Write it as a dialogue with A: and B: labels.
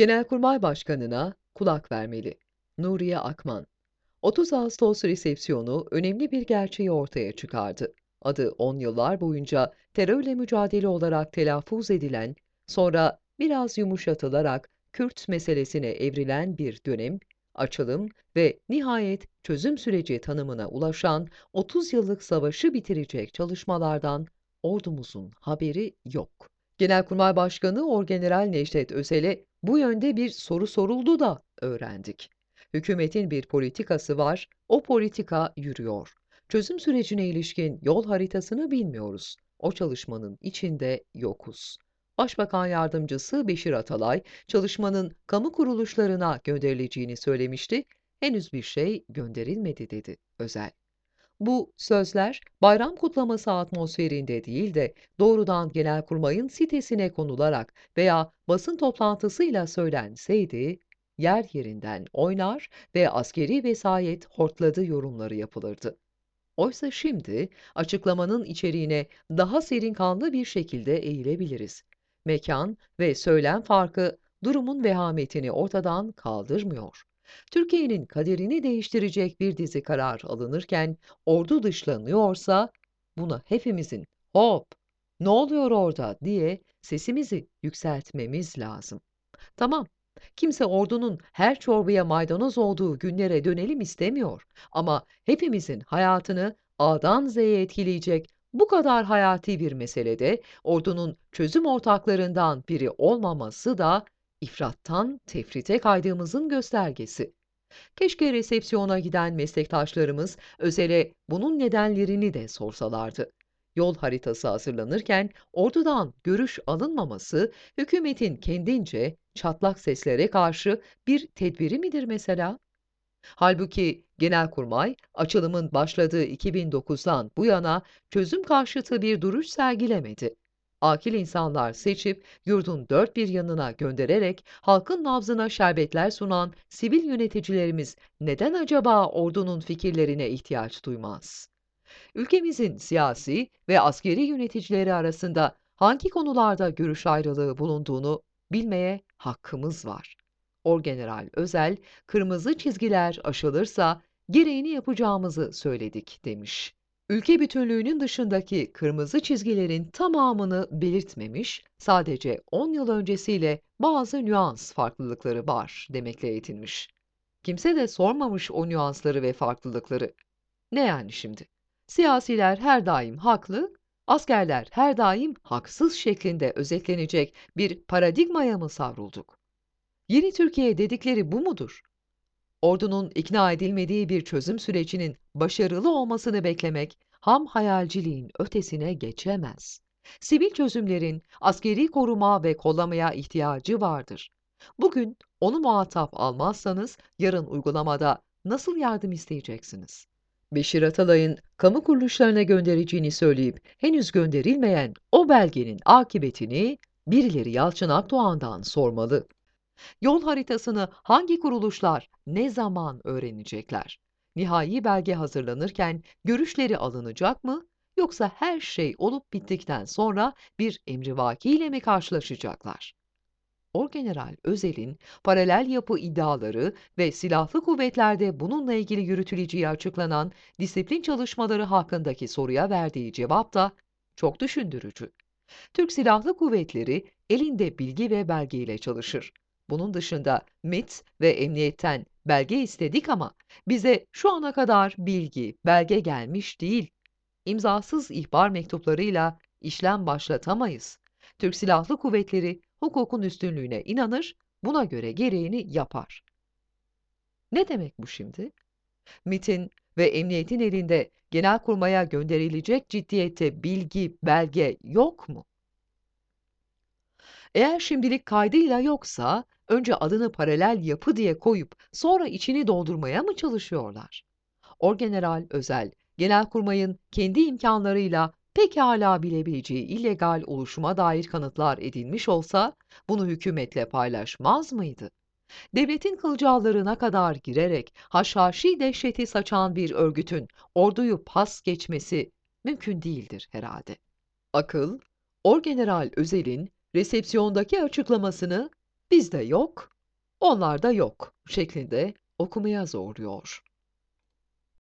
A: Genelkurmay Başkanı'na kulak vermeli. Nuriye Akman 30 Ağustos resepsiyonu önemli bir gerçeği ortaya çıkardı. Adı 10 yıllar boyunca terörle mücadele olarak telaffuz edilen, sonra biraz yumuşatılarak Kürt meselesine evrilen bir dönem, açılım ve nihayet çözüm süreci tanımına ulaşan 30 yıllık savaşı bitirecek çalışmalardan ordumuzun haberi yok. Genelkurmay Başkanı Orgeneral Necdet Özel'e bu yönde bir soru soruldu da öğrendik. Hükümetin bir politikası var, o politika yürüyor. Çözüm sürecine ilişkin yol haritasını bilmiyoruz. O çalışmanın içinde yokuz. Başbakan Yardımcısı Beşir Atalay, çalışmanın kamu kuruluşlarına gönderileceğini söylemişti. Henüz bir şey gönderilmedi dedi Özel. Bu sözler bayram kutlaması atmosferinde değil de doğrudan Genelkurmay'ın sitesine konularak veya basın toplantısıyla söylenseydi, yer yerinden oynar ve askeri vesayet hortladı yorumları yapılırdı. Oysa şimdi açıklamanın içeriğine daha serin kanlı bir şekilde eğilebiliriz. Mekan ve söylem farkı durumun vehametini ortadan kaldırmıyor. Türkiye'nin kaderini değiştirecek bir dizi karar alınırken ordu dışlanıyorsa buna hepimizin hop ne oluyor orada diye sesimizi yükseltmemiz lazım. Tamam Kimse ordunun her çorbaya maydanoz olduğu günlere dönelim istemiyor. Ama hepimizin hayatını A'dan Z'ye etkileyecek bu kadar hayati bir meselede ordunun çözüm ortaklarından biri olmaması da ifrattan tefrite kaydığımızın göstergesi. Keşke resepsiyona giden meslektaşlarımız Özel'e bunun nedenlerini de sorsalardı. Yol haritası hazırlanırken ordudan görüş alınmaması hükümetin kendince çatlak seslere karşı bir tedbiri midir mesela? Halbuki Genelkurmay açılımın başladığı 2009'dan bu yana çözüm karşıtı bir duruş sergilemedi. Akil insanlar seçip yurdun dört bir yanına göndererek halkın nabzına şerbetler sunan sivil yöneticilerimiz neden acaba ordunun fikirlerine ihtiyaç duymaz? Ülkemizin siyasi ve askeri yöneticileri arasında hangi konularda görüş ayrılığı bulunduğunu bilmeye hakkımız var. Orgeneral Özel, kırmızı çizgiler aşılırsa gereğini yapacağımızı söyledik demiş. Ülke bütünlüğünün dışındaki kırmızı çizgilerin tamamını belirtmemiş, sadece 10 yıl öncesiyle bazı nüans farklılıkları var demekle yetinmiş. Kimse de sormamış o nüansları ve farklılıkları. Ne yani şimdi? Siyasiler her daim haklı, askerler her daim haksız şeklinde özetlenecek bir paradigmaya mı savrulduk? Yeni Türkiye dedikleri bu mudur? Ordunun ikna edilmediği bir çözüm sürecinin başarılı olmasını beklemek ham hayalciliğin ötesine geçemez. Sivil çözümlerin askeri koruma ve kollamaya ihtiyacı vardır. Bugün onu muhatap almazsanız yarın uygulamada nasıl yardım isteyeceksiniz? Beşir Atalay'ın kamu kuruluşlarına göndereceğini söyleyip henüz gönderilmeyen o belgenin akıbetini birileri Yalçın Akdoğan'dan sormalı. Yol haritasını hangi kuruluşlar ne zaman öğrenecekler? Nihai belge hazırlanırken görüşleri alınacak mı yoksa her şey olup bittikten sonra bir emrivaki ile mi karşılaşacaklar? Orgeneral Özel'in paralel yapı iddiaları ve silahlı kuvvetlerde bununla ilgili yürütüleceği açıklanan disiplin çalışmaları hakkındaki soruya verdiği cevap da çok düşündürücü. Türk Silahlı Kuvvetleri elinde bilgi ve belgeyle çalışır. Bunun dışında MIT ve emniyetten belge istedik ama bize şu ana kadar bilgi, belge gelmiş değil. İmzasız ihbar mektuplarıyla işlem başlatamayız. Türk Silahlı Kuvvetleri hukukun üstünlüğüne inanır, buna göre gereğini yapar. Ne demek bu şimdi? MIT'in ve emniyetin elinde genelkurmaya gönderilecek ciddiyette bilgi, belge yok mu? Eğer şimdilik kaydıyla yoksa, önce adını paralel yapı diye koyup sonra içini doldurmaya mı çalışıyorlar? Orgeneral Özel, Genelkurmay'ın kendi imkanlarıyla pekâlâ bilebileceği illegal oluşuma dair kanıtlar edilmiş olsa bunu hükümetle paylaşmaz mıydı? Devletin kılcallarına kadar girerek haşhaşi dehşeti saçan bir örgütün orduyu pas geçmesi mümkün değildir herhalde. Akıl, Orgeneral Özel'in resepsiyondaki açıklamasını bizde yok, onlarda yok şeklinde okumaya zorluyor.